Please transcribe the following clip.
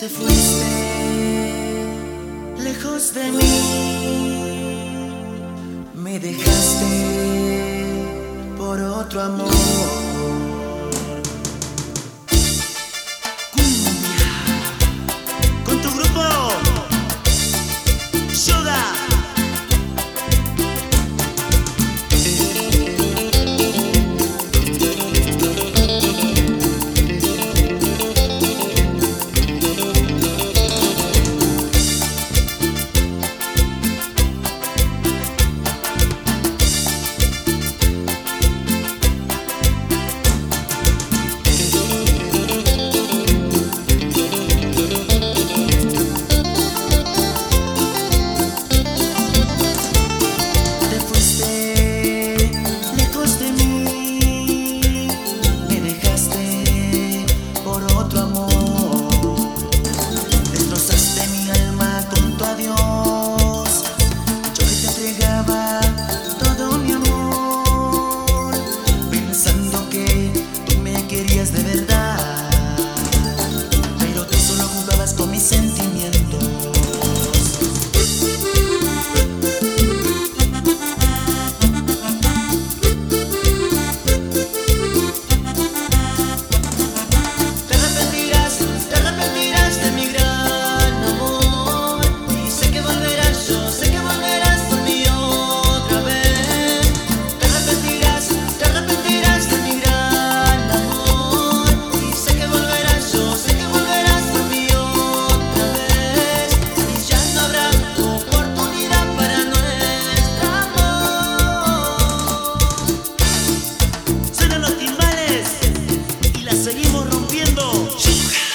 Te fuiste lejos de mí, me dejaste por otro amor. rompiendo.